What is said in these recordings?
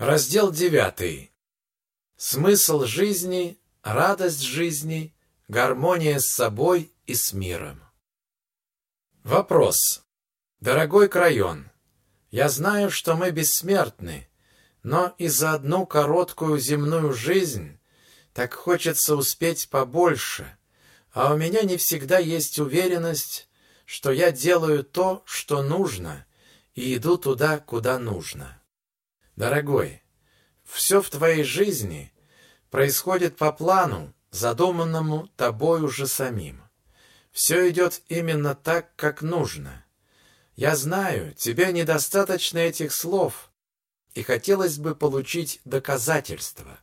Раздел девятый. Смысл жизни, радость жизни, гармония с собой и с миром. Вопрос. Дорогой Крайон, я знаю, что мы бессмертны, но и за одну короткую земную жизнь так хочется успеть побольше, а у меня не всегда есть уверенность, что я делаю то, что нужно, и иду туда, куда нужно. Дорогой, все в твоей жизни происходит по плану, задуманному тобой уже самим. Все идет именно так, как нужно. Я знаю, тебе недостаточно этих слов, и хотелось бы получить доказательства.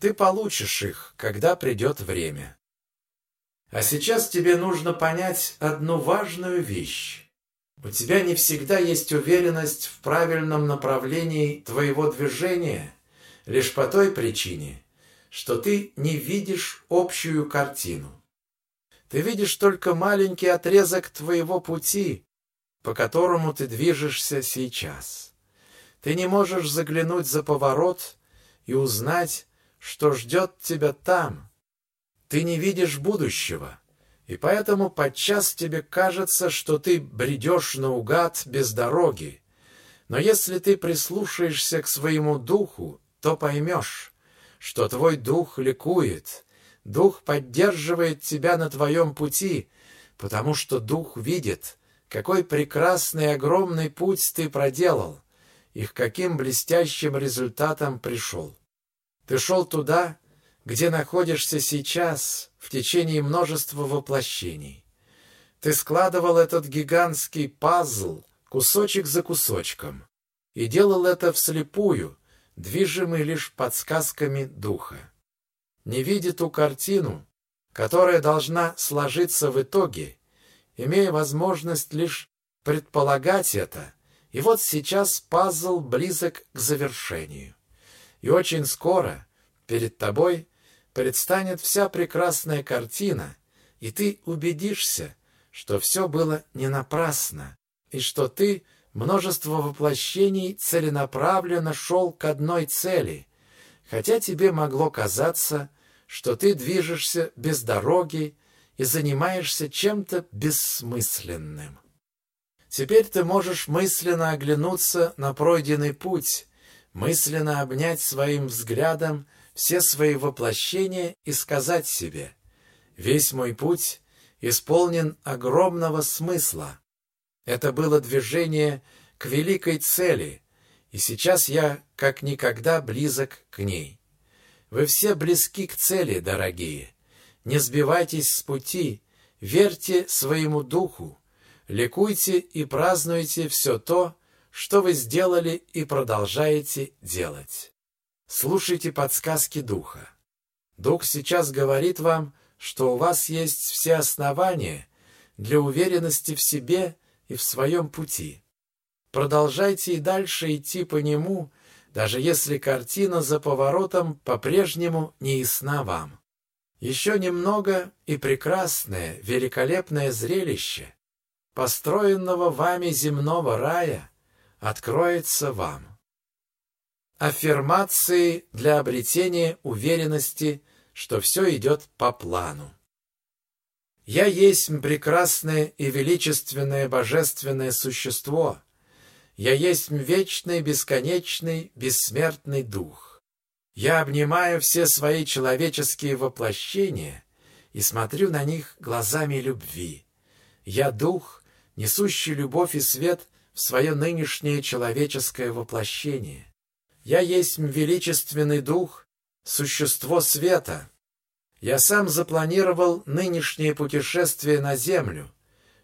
Ты получишь их, когда придет время. А сейчас тебе нужно понять одну важную вещь. У тебя не всегда есть уверенность в правильном направлении твоего движения, лишь по той причине, что ты не видишь общую картину. Ты видишь только маленький отрезок твоего пути, по которому ты движешься сейчас. Ты не можешь заглянуть за поворот и узнать, что ждет тебя там. Ты не видишь будущего, и поэтому подчас тебе кажется, что ты бредешь наугад без дороги. Но если ты прислушаешься к своему духу, то поймешь, что твой дух ликует, дух поддерживает тебя на твоем пути, потому что дух видит, какой прекрасный огромный путь ты проделал и к каким блестящим результатам пришел. Ты шел туда, где находишься сейчас, в течение множества воплощений. Ты складывал этот гигантский пазл кусочек за кусочком и делал это вслепую, движимый лишь подсказками духа. Не видя ту картину, которая должна сложиться в итоге, имея возможность лишь предполагать это, и вот сейчас пазл близок к завершению. И очень скоро перед тобой предстанет вся прекрасная картина, и ты убедишься, что все было не напрасно, и что ты множество воплощений целенаправленно шел к одной цели, хотя тебе могло казаться, что ты движешься без дороги и занимаешься чем-то бессмысленным. Теперь ты можешь мысленно оглянуться на пройденный путь, мысленно обнять своим взглядом все свои воплощения и сказать себе «Весь мой путь исполнен огромного смысла. Это было движение к великой цели, и сейчас я как никогда близок к ней. Вы все близки к цели, дорогие. Не сбивайтесь с пути, верьте своему духу, ликуйте и празднуйте все то, что вы сделали и продолжаете делать. Слушайте подсказки духа. Дух сейчас говорит вам, что у вас есть все основания для уверенности в себе и в своем пути. Продолжайте и дальше идти по нему, даже если картина за поворотом по-прежнему не ясна вам. Еще немного и прекрасное, великолепное зрелище, построенного вами земного рая, откроется вам. Аффирмации для обретения уверенности, что все идет по плану. Я есть прекрасное и величественное божественное существо. Я есть вечный, бесконечный, бессмертный дух. Я обнимаю все свои человеческие воплощения и смотрю на них глазами любви. Я дух, несущий любовь и свет в свое нынешнее человеческое воплощение. Я есть величественный дух, существо света. Я сам запланировал нынешнее путешествие на Землю.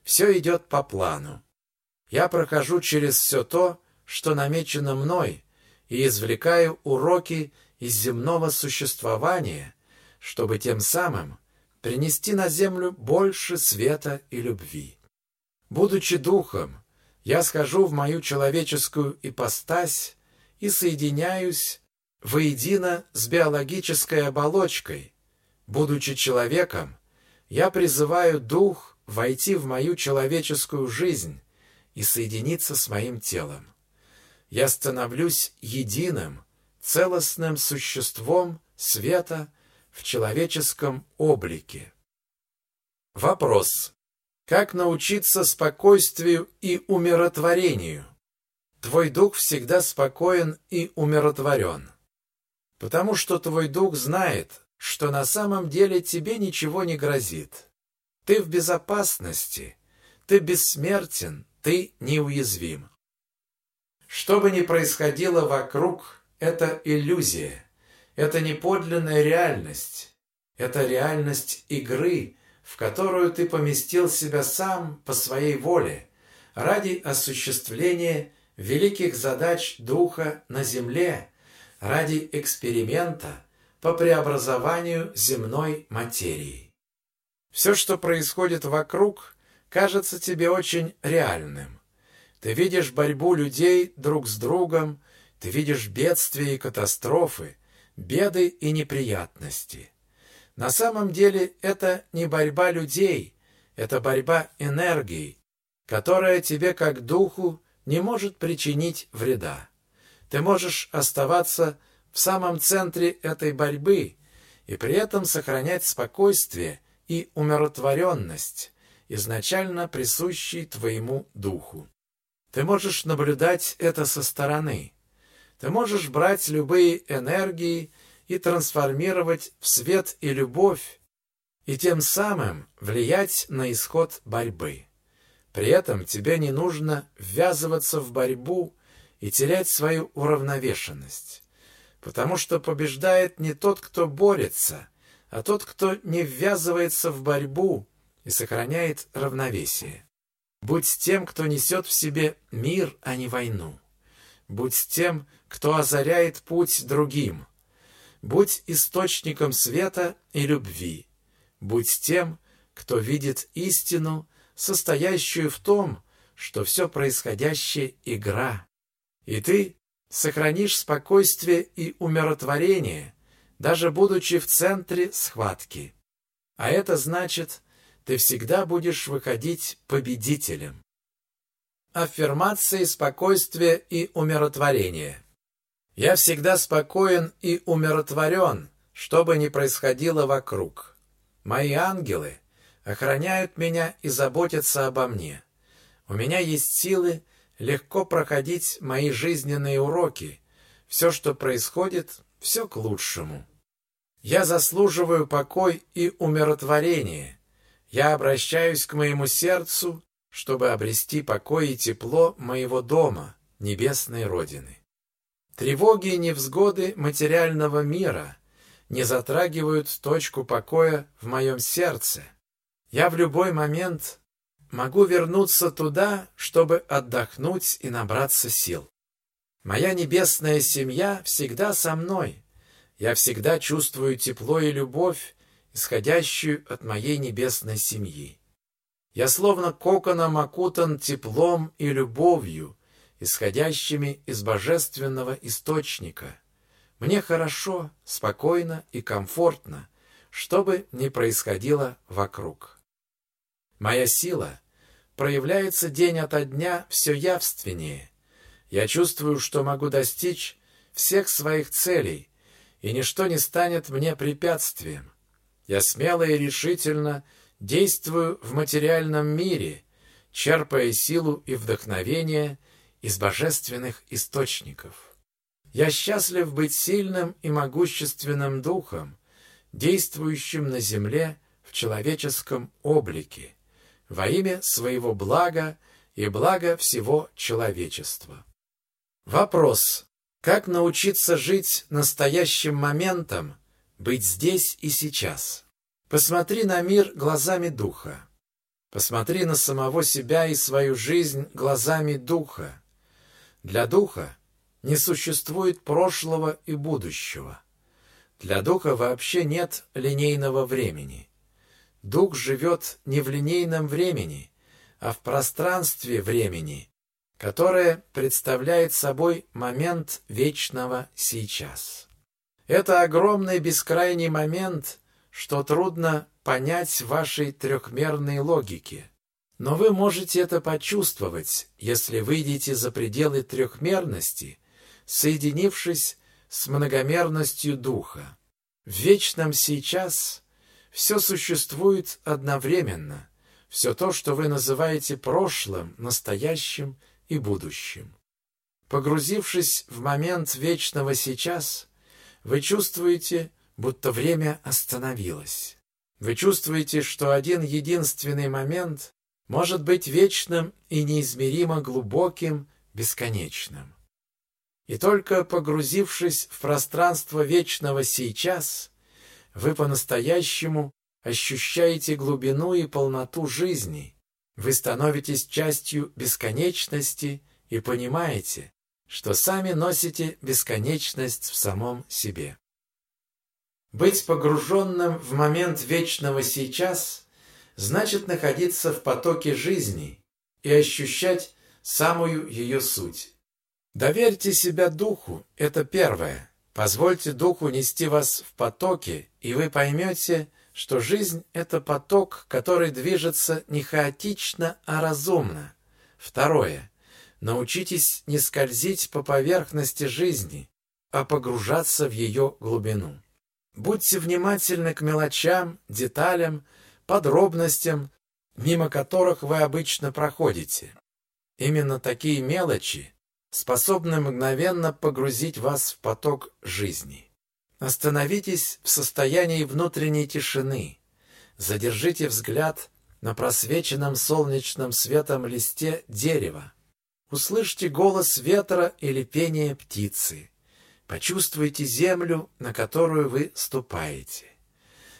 Все идет по плану. Я прохожу через все то, что намечено мной, и извлекаю уроки из земного существования, чтобы тем самым принести на землю больше света и любви. Будучи духом, я схожу в мою человеческую ипостась и соединяюсь воедино с биологической оболочкой. Будучи человеком, я призываю дух войти в мою человеческую жизнь и соединиться с моим телом. я становлюсь единым, целостным существом света в человеческом облике. Вопрос. Как научиться спокойствию и умиротворению? Твой дух всегда спокоен и умиротворен. Потому что твой дух знает, что на самом деле тебе ничего не грозит. Ты в безопасности, ты бессмертен, ты неуязвим. Что бы ни происходило вокруг, это иллюзия, это не подлинная реальность, это реальность игры, в которую ты поместил себя сам по своей воле ради осуществления великих задач Духа на земле, ради эксперимента по преобразованию земной материи. Все, что происходит вокруг, кажется тебе очень реальным. Ты видишь борьбу людей друг с другом, ты видишь бедствия и катастрофы, беды и неприятности. На самом деле это не борьба людей, это борьба энергии, которая тебе как духу не может причинить вреда. Ты можешь оставаться в самом центре этой борьбы и при этом сохранять спокойствие и умиротворенность, изначально присущий твоему духу. Ты можешь наблюдать это со стороны. Ты можешь брать любые энергии и трансформировать в свет и любовь, и тем самым влиять на исход борьбы. При этом тебе не нужно ввязываться в борьбу и терять свою уравновешенность, потому что побеждает не тот, кто борется, а тот, кто не ввязывается в борьбу и сохраняет равновесие. Будь тем, кто несет в себе мир, а не войну. Будь тем, кто озаряет путь другим. Будь источником света и любви. Будь тем, кто видит истину состоящую в том, что все происходящее — игра. И ты сохранишь спокойствие и умиротворение, даже будучи в центре схватки. А это значит, ты всегда будешь выходить победителем. Аффирмации спокойствия и умиротворения. Я всегда спокоен и умиротворен, что бы ни происходило вокруг. Мои ангелы охраняют меня и заботятся обо мне. У меня есть силы легко проходить мои жизненные уроки. Все, что происходит, все к лучшему. Я заслуживаю покой и умиротворение. Я обращаюсь к моему сердцу, чтобы обрести покой и тепло моего дома, небесной Родины. Тревоги и невзгоды материального мира не затрагивают точку покоя в моем сердце. Я в любой момент могу вернуться туда, чтобы отдохнуть и набраться сил. Моя небесная семья всегда со мной. Я всегда чувствую тепло и любовь, исходящую от моей небесной семьи. Я словно коконом окутан теплом и любовью, исходящими из божественного источника. Мне хорошо, спокойно и комфортно, что бы ни происходило вокруг. Моя сила проявляется день ото дня все явственнее. Я чувствую, что могу достичь всех своих целей, и ничто не станет мне препятствием. Я смело и решительно действую в материальном мире, черпая силу и вдохновение из божественных источников. Я счастлив быть сильным и могущественным духом, действующим на земле в человеческом облике во имя своего блага и блага всего человечества. Вопрос. Как научиться жить настоящим моментом, быть здесь и сейчас? Посмотри на мир глазами Духа. Посмотри на самого себя и свою жизнь глазами Духа. Для Духа не существует прошлого и будущего. Для Духа вообще нет линейного времени. Дух живет не в линейном времени, а в пространстве времени, которое представляет собой момент вечного сейчас. Это огромный бескрайний момент, что трудно понять вашей трехмерной логике. Но вы можете это почувствовать, если выйдете за пределы трехмерности, соединившись с многомерностью духа. В вечном сейчас все существует одновременно, все то, что вы называете прошлым, настоящим и будущим. Погрузившись в момент вечного сейчас, вы чувствуете, будто время остановилось. Вы чувствуете, что один единственный момент может быть вечным и неизмеримо глубоким, бесконечным. И только погрузившись в пространство вечного сейчас, вы по-настоящему ощущаете глубину и полноту жизни. Вы становитесь частью бесконечности и понимаете, что сами носите бесконечность в самом себе. Быть погруженным в момент вечного сейчас значит находиться в потоке жизни и ощущать самую ее суть. Доверьте себя духу, это первое. Позвольте духу нести вас в потоке, и вы поймете, что жизнь – это поток, который движется не хаотично, а разумно. Второе. Научитесь не скользить по поверхности жизни, а погружаться в ее глубину. Будьте внимательны к мелочам, деталям, подробностям, мимо которых вы обычно проходите. Именно такие мелочи способны мгновенно погрузить вас в поток жизни. Остановитесь в состоянии внутренней тишины. Задержите взгляд на просвеченном солнечным светом листе дерева. Услышьте голос ветра или пение птицы. Почувствуйте землю, на которую вы ступаете.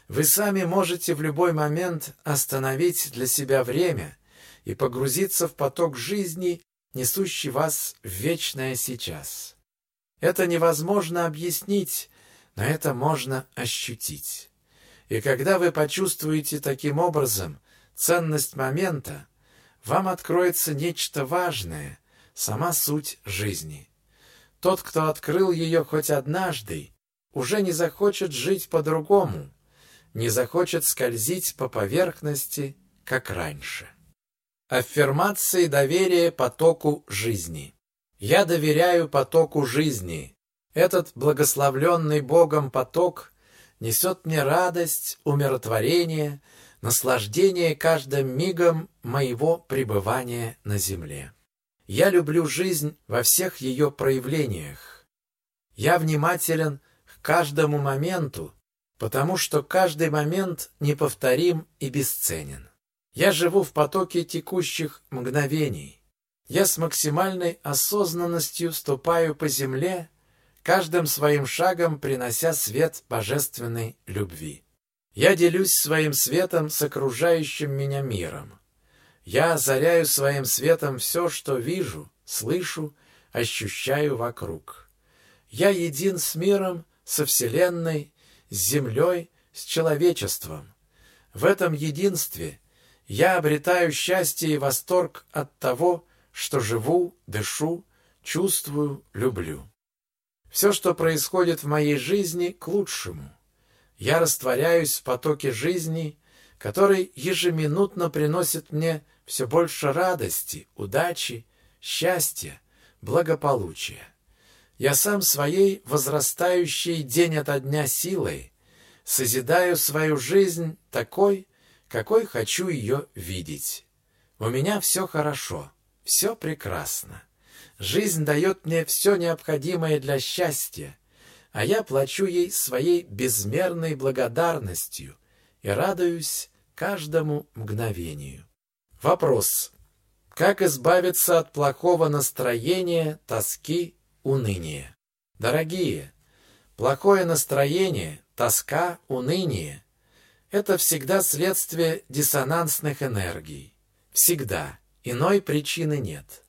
Вы сами можете в любой момент остановить для себя время и погрузиться в поток жизни, несущий вас в вечное сейчас. Это невозможно объяснить, но это можно ощутить. И когда вы почувствуете таким образом ценность момента, вам откроется нечто важное, сама суть жизни. Тот, кто открыл ее хоть однажды, уже не захочет жить по-другому, не захочет скользить по поверхности, как раньше. Аффирмации доверия потоку жизни. Я доверяю потоку жизни. Этот благословленный Богом поток несет мне радость, умиротворение, наслаждение каждым мигом моего пребывания на земле. Я люблю жизнь во всех ее проявлениях. Я внимателен к каждому моменту, потому что каждый момент неповторим и бесценен. Я живу в потоке текущих мгновений. Я с максимальной осознанностью ступаю по земле, каждым своим шагом принося свет божественной любви. Я делюсь своим светом с окружающим меня миром. Я озаряю своим светом все, что вижу, слышу, ощущаю вокруг. Я един с миром, со Вселенной, с Землей, с человечеством. В этом единстве я обретаю счастье и восторг от того, что живу, дышу, чувствую, люблю. Все, что происходит в моей жизни, к лучшему. Я растворяюсь в потоке жизни, который ежеминутно приносит мне все больше радости, удачи, счастья, благополучия. Я сам своей возрастающей день ото дня силой созидаю свою жизнь такой, какой хочу ее видеть. У меня все хорошо, все прекрасно. Жизнь дает мне все необходимое для счастья, а я плачу ей своей безмерной благодарностью и радуюсь каждому мгновению. Вопрос. Как избавиться от плохого настроения, тоски, уныния? Дорогие, плохое настроение, тоска, уныние – это всегда следствие диссонансных энергий. Всегда. Иной причины нет.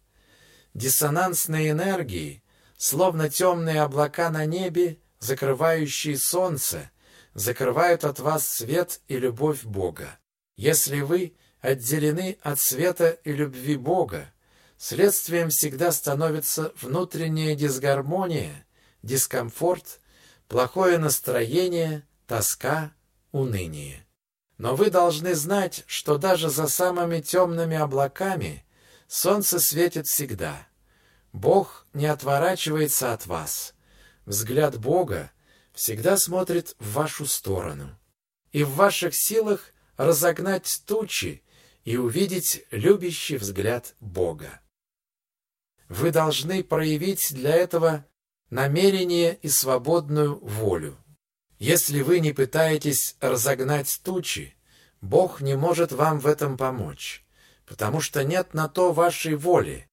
Диссонансные энергии, словно темные облака на небе, закрывающие солнце, закрывают от вас свет и любовь Бога. Если вы отделены от света и любви Бога, следствием всегда становится внутренняя дисгармония, дискомфорт, плохое настроение, тоска, уныние. Но вы должны знать, что даже за самыми темными облаками солнце светит всегда. Бог не отворачивается от вас. Взгляд Бога всегда смотрит в вашу сторону. И в ваших силах разогнать тучи и увидеть любящий взгляд Бога. Вы должны проявить для этого намерение и свободную волю. Если вы не пытаетесь разогнать тучи, Бог не может вам в этом помочь, потому что нет на то вашей воли.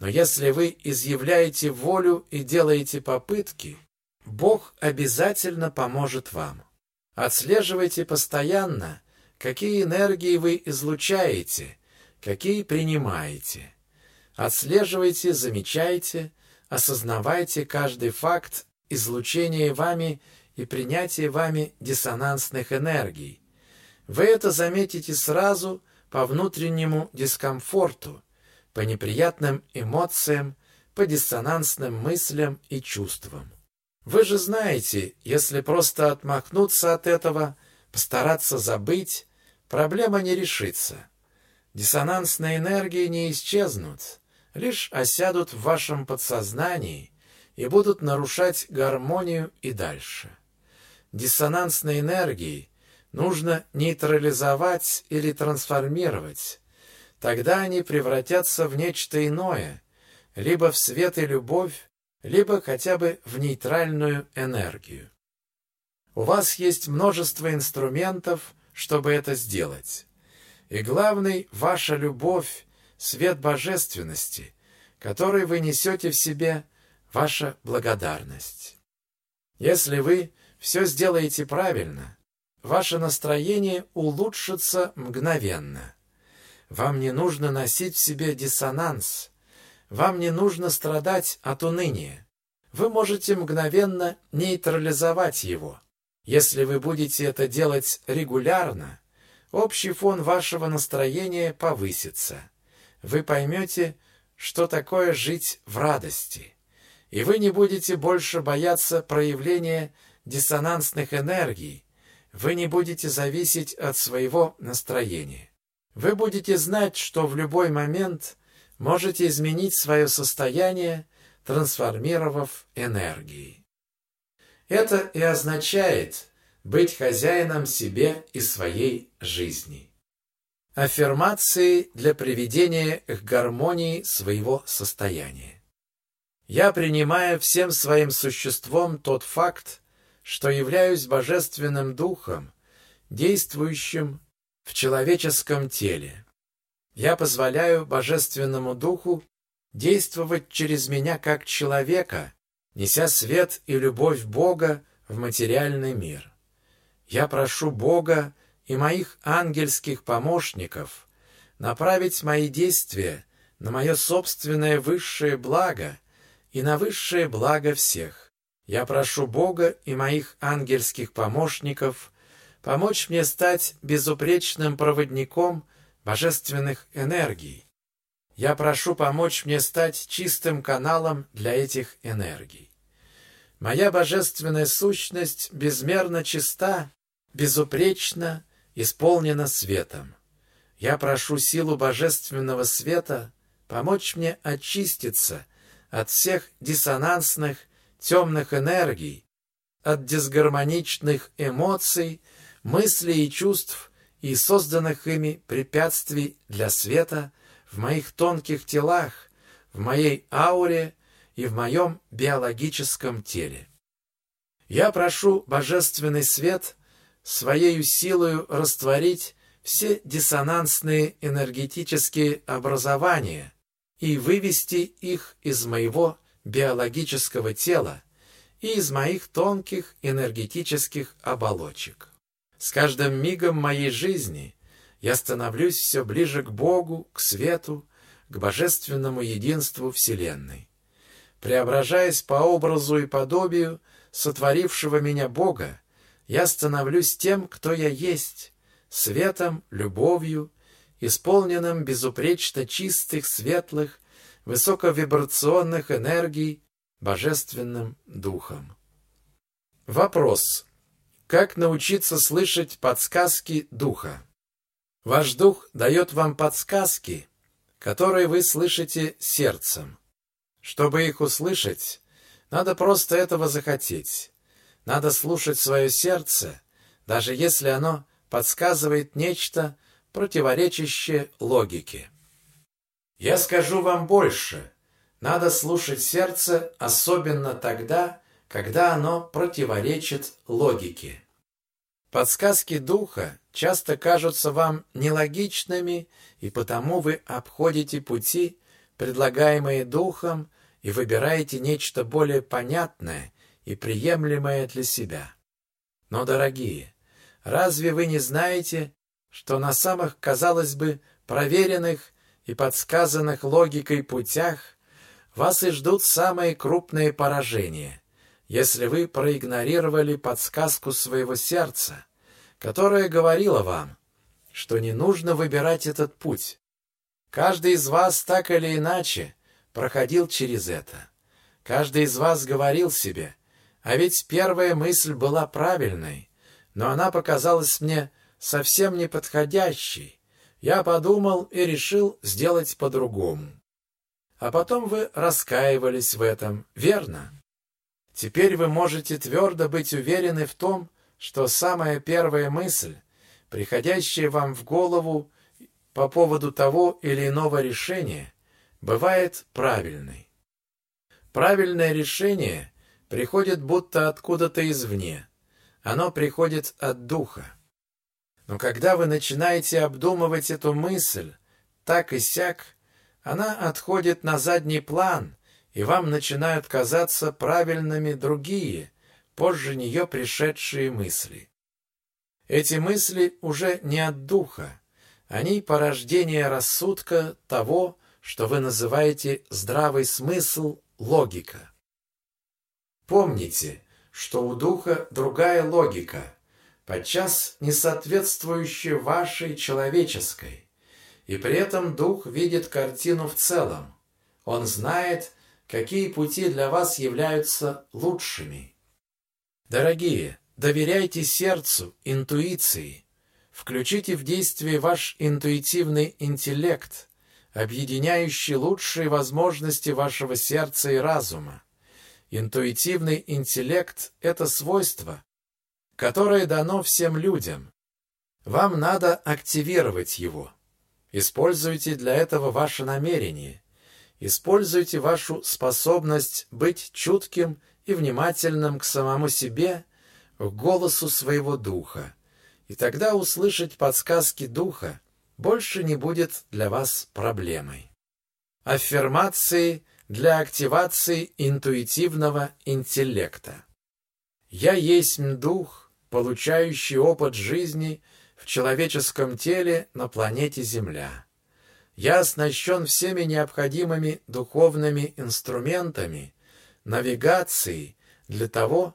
Но если вы изъявляете волю и делаете попытки, Бог обязательно поможет вам. Отслеживайте постоянно, какие энергии вы излучаете, какие принимаете. Отслеживайте, замечайте, осознавайте каждый факт излучения вами и принятия вами диссонансных энергий. Вы это заметите сразу по внутреннему дискомфорту, по неприятным эмоциям, по диссонансным мыслям и чувствам. Вы же знаете, если просто отмахнуться от этого, постараться забыть, проблема не решится. Диссонансные энергии не исчезнут, лишь осядут в вашем подсознании и будут нарушать гармонию и дальше. Диссонансные энергии нужно нейтрализовать или трансформировать. Тогда они превратятся в нечто иное, либо в свет и любовь, либо хотя бы в нейтральную энергию. У вас есть множество инструментов, чтобы это сделать. И главный – ваша любовь, свет божественности, который вы несете в себе, ваша благодарность. Если вы все сделаете правильно, ваше настроение улучшится мгновенно. Вам не нужно носить в себе диссонанс. Вам не нужно страдать от уныния. Вы можете мгновенно нейтрализовать его. Если вы будете это делать регулярно, общий фон вашего настроения повысится вы поймете, что такое жить в радости, и вы не будете больше бояться проявления диссонансных энергий, вы не будете зависеть от своего настроения. Вы будете знать, что в любой момент можете изменить свое состояние, трансформировав энергии. Это и означает быть хозяином себе и своей жизни. Аффирмации для приведения к гармонии своего состояния. Я принимаю всем своим существом тот факт, что являюсь божественным духом, действующим в человеческом теле. Я позволяю божественному духу действовать через меня как человека, неся свет и любовь Бога в материальный мир. Я прошу Бога и моих ангельских помощников направить мои действия на мое собственное высшее благо и на высшее благо всех. Я прошу Бога и моих ангельских помощников помочь мне стать безупречным проводником божественных энергий. Я прошу помочь мне стать чистым каналом для этих энергий. Моя божественная сущность безмерно чиста, безупречна исполнена светом. Я прошу силу божественного света помочь мне очиститься от всех диссонансных темных энергий, от дисгармоничных эмоций, мыслей и чувств и созданных ими препятствий для света в моих тонких телах, в моей ауре и в моем биологическом теле. Я прошу божественный свет своей силою растворить все диссонансные энергетические образования и вывести их из моего биологического тела и из моих тонких энергетических оболочек. С каждым мигом моей жизни я становлюсь все ближе к Богу, к свету, к божественному единству Вселенной. Преображаясь по образу и подобию сотворившего меня Бога, я становлюсь тем, кто я есть, светом, любовью, исполненным безупречно чистых, светлых, высоковибрационных энергий, божественным духом. Вопрос. Как научиться слышать подсказки духа? Ваш дух дает вам подсказки, которые вы слышите сердцем. Чтобы их услышать, надо просто этого захотеть. Надо слушать свое сердце, даже если оно подсказывает нечто, противоречащее логике. Я скажу вам больше. Надо слушать сердце, особенно тогда, когда оно противоречит логике. Подсказки духа часто кажутся вам нелогичными, и потому вы обходите пути, предлагаемые духом, и выбираете нечто более понятное и приемлемое для себя. Но, дорогие, разве вы не знаете, что на самых, казалось бы, проверенных и подсказанных логикой путях вас и ждут самые крупные поражения – если вы проигнорировали подсказку своего сердца, которое говорило вам, что не нужно выбирать этот путь. Каждый из вас так или иначе проходил через это. Каждый из вас говорил себе, а ведь первая мысль была правильной, но она показалась мне совсем неподходящей. Я подумал и решил сделать по-другому. А потом вы раскаивались в этом, верно? Теперь вы можете твердо быть уверены в том, что самая первая мысль, приходящая вам в голову по поводу того или иного решения, бывает правильной. Правильное решение приходит будто откуда-то извне. Оно приходит от духа. Но когда вы начинаете обдумывать эту мысль, так и сяк, она отходит на задний план и вам начинают казаться правильными другие, позже нее пришедшие мысли. Эти мысли уже не от духа, они порождение рассудка того, что вы называете здравый смысл, логика. Помните, что у духа другая логика, подчас не соответствующая вашей человеческой, и при этом дух видит картину в целом. Он знает, какие пути для вас являются лучшими. Дорогие, доверяйте сердцу, интуиции. Включите в действие ваш интуитивный интеллект, объединяющий лучшие возможности вашего сердца и разума. Интуитивный интеллект – это свойство, которое дано всем людям. Вам надо активировать его. Используйте для этого ваше намерение. Используйте вашу способность быть чутким и внимательным к самому себе, к голосу своего духа. И тогда услышать подсказки духа больше не будет для вас проблемой. Аффирмации для активации интуитивного интеллекта. Я есть дух, получающий опыт жизни в человеческом теле на планете Земля. Я оснащен всеми необходимыми духовными инструментами, навигацией для того,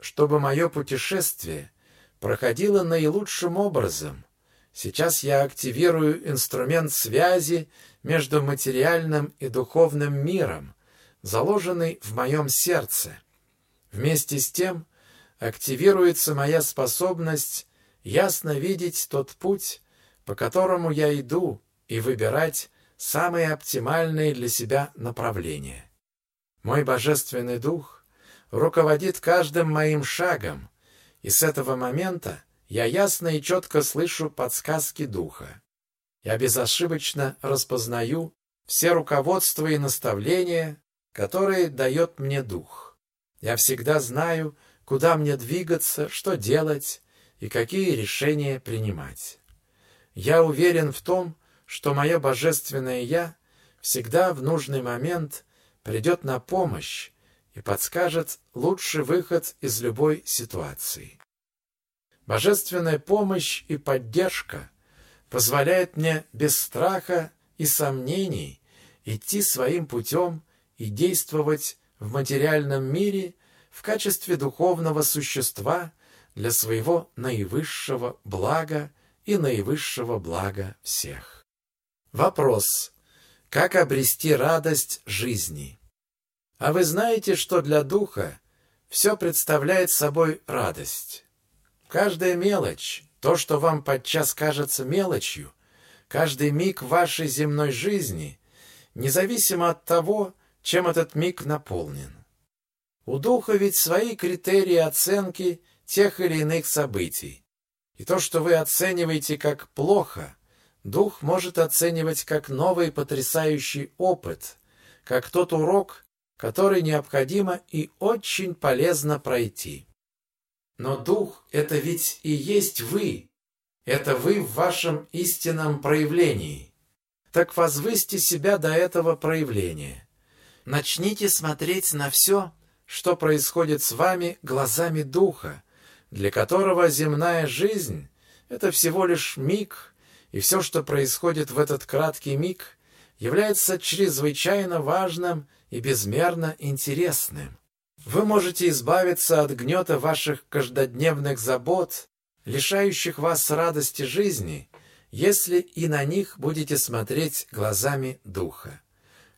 чтобы мое путешествие проходило наилучшим образом. Сейчас я активирую инструмент связи между материальным и духовным миром, заложенный в моем сердце. Вместе с тем активируется моя способность ясно видеть тот путь, по которому я иду, и выбирать самые оптимальные для себя направления. Мой Божественный Дух руководит каждым моим шагом, и с этого момента я ясно и четко слышу подсказки Духа. Я безошибочно распознаю все руководства и наставления, которые дает мне Дух. Я всегда знаю, куда мне двигаться, что делать и какие решения принимать. Я уверен в том, что мое божественное «Я» всегда в нужный момент придет на помощь и подскажет лучший выход из любой ситуации. Божественная помощь и поддержка позволяет мне без страха и сомнений идти своим путем и действовать в материальном мире в качестве духовного существа для своего наивысшего блага и наивысшего блага всех. Вопрос. Как обрести радость жизни? А вы знаете, что для духа все представляет собой радость? Каждая мелочь, то, что вам подчас кажется мелочью, каждый миг вашей земной жизни, независимо от того, чем этот миг наполнен. У духа ведь свои критерии оценки тех или иных событий. И то, что вы оцениваете как плохо, дух может оценивать как новый потрясающий опыт, как тот урок, который необходимо и очень полезно пройти. Но дух — это ведь и есть вы. Это вы в вашем истинном проявлении. Так возвысьте себя до этого проявления. Начните смотреть на все, что происходит с вами глазами духа, для которого земная жизнь — это всего лишь миг, и все, что происходит в этот краткий миг, является чрезвычайно важным и безмерно интересным. Вы можете избавиться от гнета ваших каждодневных забот, лишающих вас радости жизни, если и на них будете смотреть глазами Духа,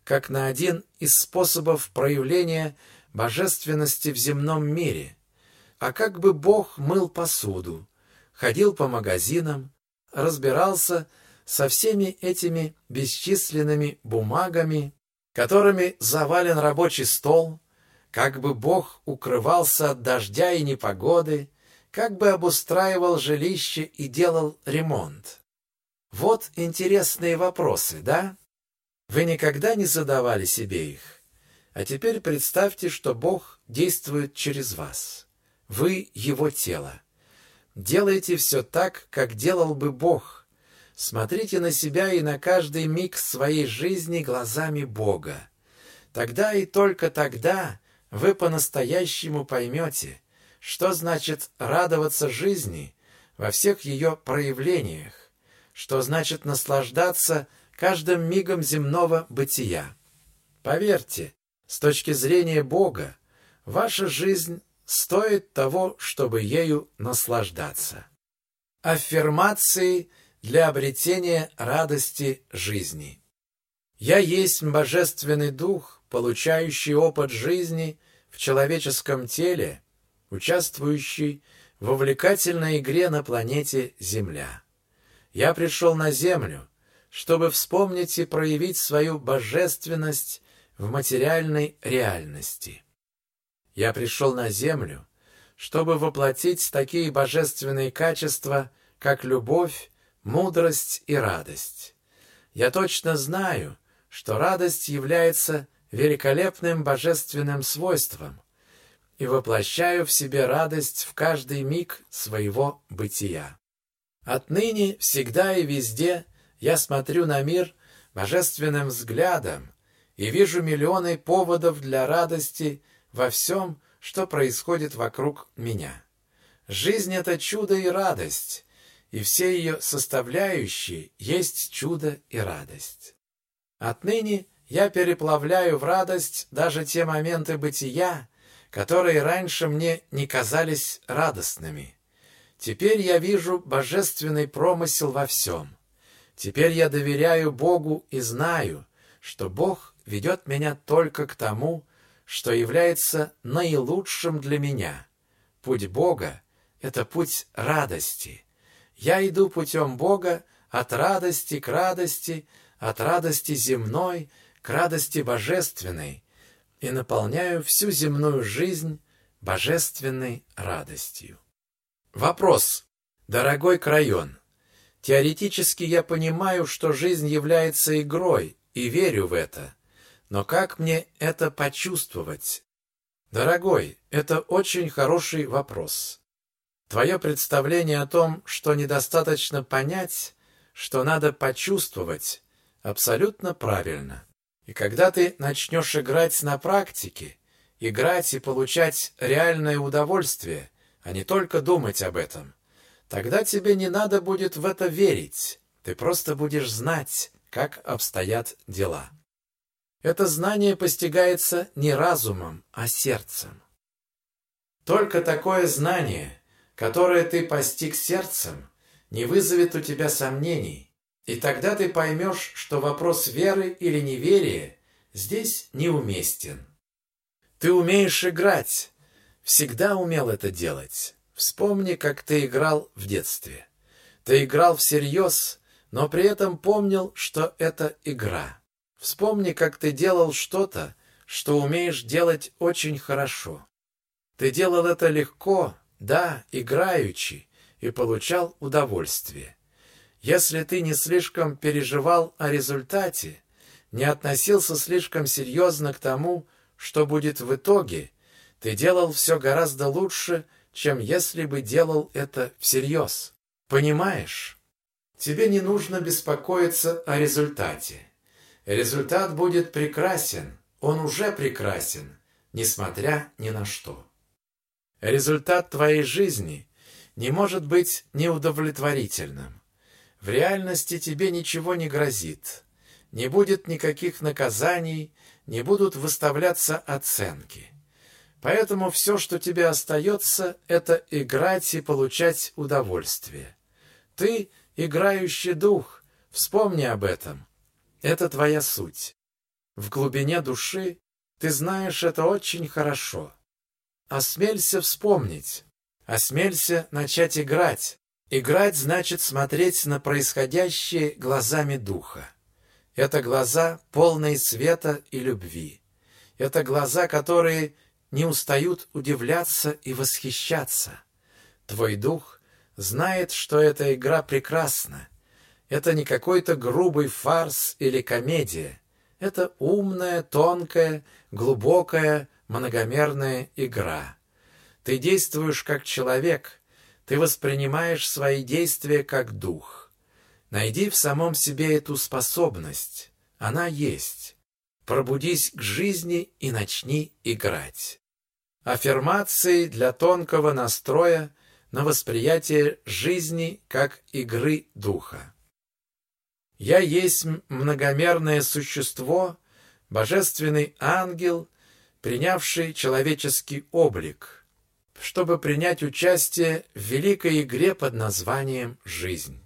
как на один из способов проявления божественности в земном мире. А как бы Бог мыл посуду, ходил по магазинам, разбирался со всеми этими бесчисленными бумагами, которыми завален рабочий стол, как бы Бог укрывался от дождя и непогоды, как бы обустраивал жилище и делал ремонт. Вот интересные вопросы, да? Вы никогда не задавали себе их? А теперь представьте, что Бог действует через вас. Вы — Его тело. Делайте все так, как делал бы Бог. Смотрите на себя и на каждый миг своей жизни глазами Бога. Тогда и только тогда вы по-настоящему поймете, что значит радоваться жизни во всех ее проявлениях, что значит наслаждаться каждым мигом земного бытия. Поверьте, с точки зрения Бога, ваша жизнь стоит того, чтобы ею наслаждаться. Аффирмации для обретения радости жизни. Я есть божественный дух, получающий опыт жизни в человеческом теле, участвующий в увлекательной игре на планете Земля. Я пришел на Землю, чтобы вспомнить и проявить свою божественность в материальной реальности. Я пришел на землю, чтобы воплотить такие божественные качества, как любовь, мудрость и радость. Я точно знаю, что радость является великолепным божественным свойством и воплощаю в себе радость в каждый миг своего бытия. Отныне, всегда и везде я смотрю на мир божественным взглядом и вижу миллионы поводов для радости во всем, что происходит вокруг меня. Жизнь — это чудо и радость, и все ее составляющие есть чудо и радость. Отныне я переплавляю в радость даже те моменты бытия, которые раньше мне не казались радостными. Теперь я вижу божественный промысел во всем. Теперь я доверяю Богу и знаю, что Бог ведет меня только к тому, что является наилучшим для меня. Путь Бога — это путь радости. Я иду путем Бога от радости к радости, от радости земной к радости божественной и наполняю всю земную жизнь божественной радостью. Вопрос. Дорогой Крайон, теоретически я понимаю, что жизнь является игрой, и верю в это. Но как мне это почувствовать? Дорогой, это очень хороший вопрос. Твое представление о том, что недостаточно понять, что надо почувствовать, абсолютно правильно. И когда ты начнешь играть на практике, играть и получать реальное удовольствие, а не только думать об этом, тогда тебе не надо будет в это верить, ты просто будешь знать, как обстоят дела. Это знание постигается не разумом, а сердцем. Только такое знание, которое ты постиг сердцем, не вызовет у тебя сомнений, и тогда ты поймешь, что вопрос веры или неверия здесь неуместен. Ты умеешь играть, всегда умел это делать. Вспомни, как ты играл в детстве. Ты играл всерьез, но при этом помнил, что это игра. Вспомни, как ты делал что-то, что умеешь делать очень хорошо. Ты делал это легко, да, играючи, и получал удовольствие. Если ты не слишком переживал о результате, не относился слишком серьезно к тому, что будет в итоге, ты делал все гораздо лучше, чем если бы делал это всерьез. Понимаешь? Тебе не нужно беспокоиться о результате. Результат будет прекрасен, он уже прекрасен, несмотря ни на что. Результат твоей жизни не может быть неудовлетворительным. В реальности тебе ничего не грозит. Не будет никаких наказаний, не будут выставляться оценки. Поэтому все, что тебе остается, это играть и получать удовольствие. Ты — играющий дух, вспомни об этом. Это твоя суть. В глубине души ты знаешь это очень хорошо. Осмелься вспомнить, осмелься начать играть. Играть значит смотреть на происходящее глазами духа. Это глаза, полные света и любви. Это глаза, которые не устают удивляться и восхищаться. Твой дух знает, что эта игра прекрасна. Это не какой-то грубый фарс или комедия. Это умная, тонкая, глубокая, многомерная игра. Ты действуешь как человек, ты воспринимаешь свои действия как дух. Найди в самом себе эту способность. Она есть. Пробудись к жизни и начни играть. Аффирмации для тонкого настроя на восприятие жизни как игры духа. Я есть многомерное существо, божественный ангел, принявший человеческий облик, чтобы принять участие в великой игре под названием «Жизнь».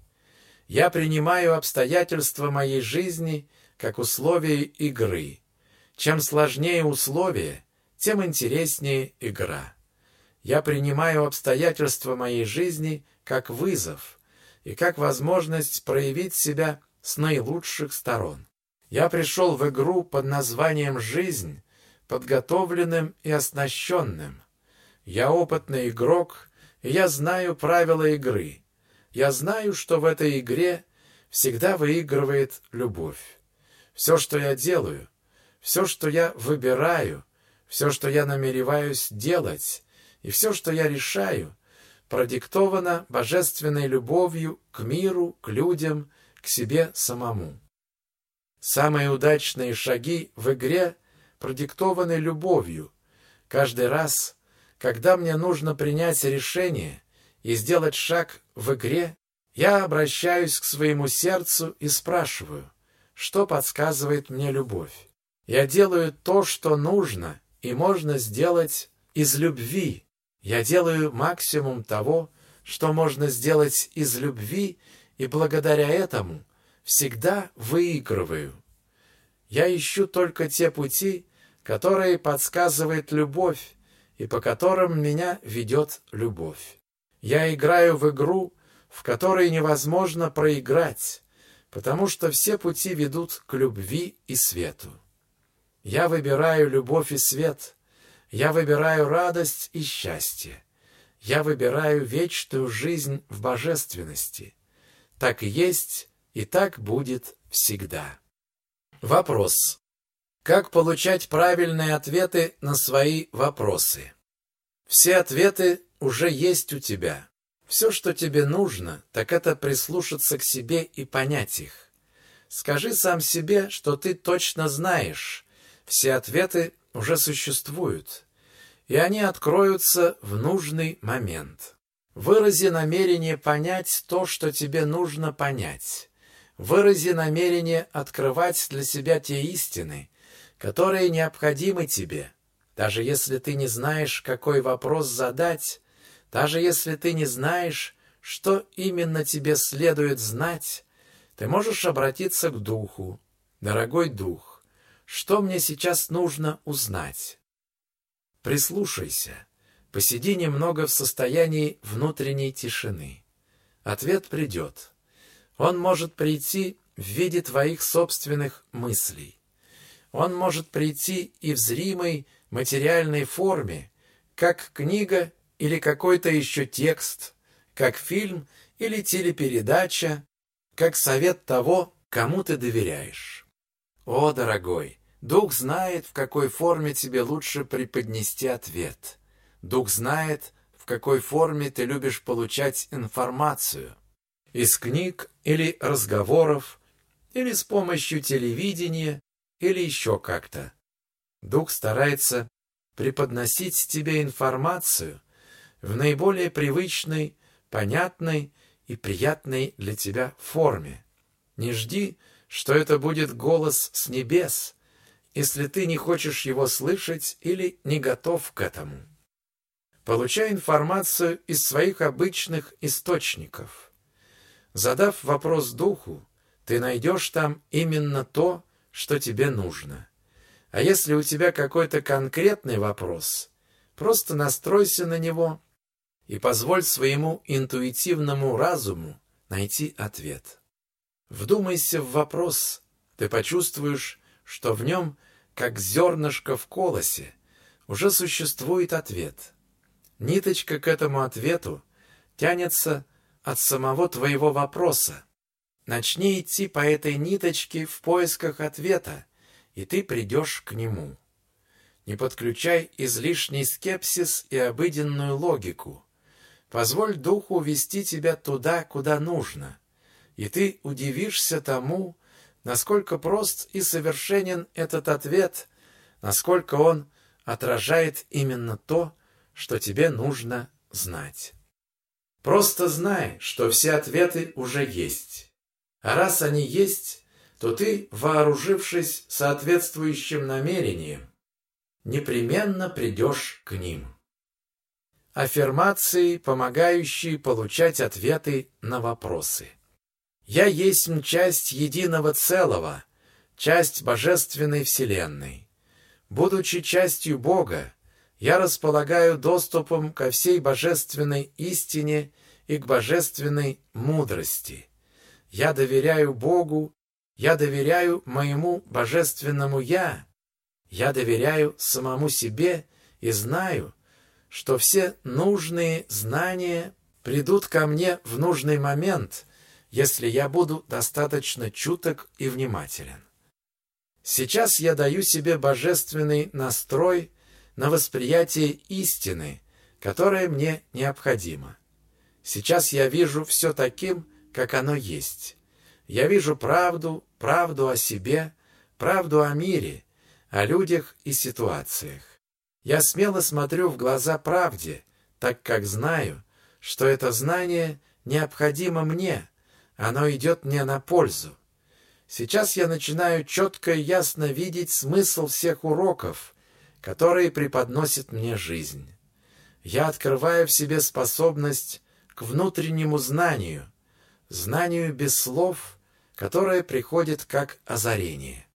Я принимаю обстоятельства моей жизни как условия игры. Чем сложнее условия, тем интереснее игра. Я принимаю обстоятельства моей жизни как вызов и как возможность проявить себя с наилучших сторон. Я пришел в игру под названием «Жизнь», подготовленным и оснащенным. Я опытный игрок, и я знаю правила игры. Я знаю, что в этой игре всегда выигрывает любовь. Все, что я делаю, все, что я выбираю, все, что я намереваюсь делать, и все, что я решаю, продиктовано божественной любовью к миру, к людям, к себе самому. Самые удачные шаги в игре продиктованы любовью. Каждый раз, когда мне нужно принять решение и сделать шаг в игре, я обращаюсь к своему сердцу и спрашиваю, что подсказывает мне любовь. Я делаю то, что нужно, и можно сделать из любви. Я делаю максимум того, что можно сделать из любви, и благодаря этому всегда выигрываю. Я ищу только те пути, которые подсказывает любовь, и по которым меня ведет любовь. Я играю в игру, в которой невозможно проиграть, потому что все пути ведут к любви и свету. Я выбираю любовь и свет. Я выбираю радость и счастье. Я выбираю вечную жизнь в божественности. Так и есть, и так будет всегда. Вопрос. Как получать правильные ответы на свои вопросы? Все ответы уже есть у тебя. Все, что тебе нужно, так это прислушаться к себе и понять их. Скажи сам себе, что ты точно знаешь, все ответы уже существуют, и они откроются в нужный момент. Вырази намерение понять то, что тебе нужно понять. Вырази намерение открывать для себя те истины, которые необходимы тебе. Даже если ты не знаешь, какой вопрос задать, даже если ты не знаешь, что именно тебе следует знать, ты можешь обратиться к Духу. Дорогой Дух, что мне сейчас нужно узнать? Прислушайся. Посиди немного в состоянии внутренней тишины. Ответ придет. Он может прийти в виде твоих собственных мыслей. Он может прийти и в зримой материальной форме, как книга или какой-то еще текст, как фильм или телепередача, как совет того, кому ты доверяешь. О, дорогой, Дух знает, в какой форме тебе лучше преподнести ответ. Дух знает, в какой форме ты любишь получать информацию. Из книг или разговоров, или с помощью телевидения, или еще как-то. Дух старается преподносить тебе информацию в наиболее привычной, понятной и приятной для тебя форме. Не жди, что это будет голос с небес, если ты не хочешь его слышать или не готов к этому. Получай информацию из своих обычных источников. Задав вопрос духу, ты найдешь там именно то, что тебе нужно. А если у тебя какой-то конкретный вопрос, просто настройся на него и позволь своему интуитивному разуму найти ответ. Вдумайся в вопрос, ты почувствуешь, что в нем, как зернышко в колосе, уже существует ответ. Ниточка к этому ответу тянется от самого твоего вопроса. Начни идти по этой ниточке в поисках ответа, и ты придешь к нему. Не подключай излишний скепсис и обыденную логику. Позволь духу вести тебя туда, куда нужно, и ты удивишься тому, насколько прост и совершенен этот ответ, насколько он отражает именно то, что тебе нужно знать. Просто знай, что все ответы уже есть. А раз они есть, то ты, вооружившись соответствующим намерением, непременно придешь к ним. Аффирмации, помогающие получать ответы на вопросы. «Я есть часть единого целого, часть божественной вселенной. Будучи частью Бога, я располагаю доступом ко всей божественной истине и к божественной мудрости. Я доверяю Богу, я доверяю моему божественному «Я», я доверяю самому себе и знаю, что все нужные знания придут ко мне в нужный момент, если я буду достаточно чуток и внимателен. Сейчас я даю себе божественный настрой на восприятие истины, которая мне необходима. Сейчас я вижу все таким, как оно есть. Я вижу правду, правду о себе, правду о мире, о людях и ситуациях. Я смело смотрю в глаза правде, так как знаю, что это знание необходимо мне, оно идет мне на пользу. Сейчас я начинаю четко и ясно видеть смысл всех уроков, которые преподносит мне жизнь. Я открываю в себе способность к внутреннему знанию, знанию без слов, которое приходит как озарение.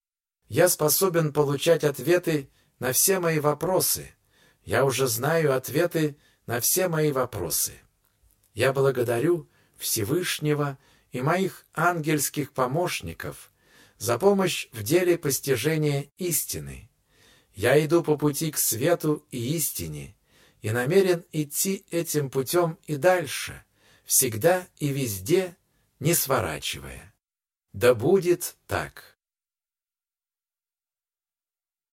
Я способен получать ответы на все мои вопросы. Я уже знаю ответы на все мои вопросы. Я благодарю Всевышнего и моих ангельских помощников за помощь в деле постижения истины. Я иду по пути к свету и истине и намерен идти этим путем и дальше, всегда и везде, не сворачивая. Да будет так.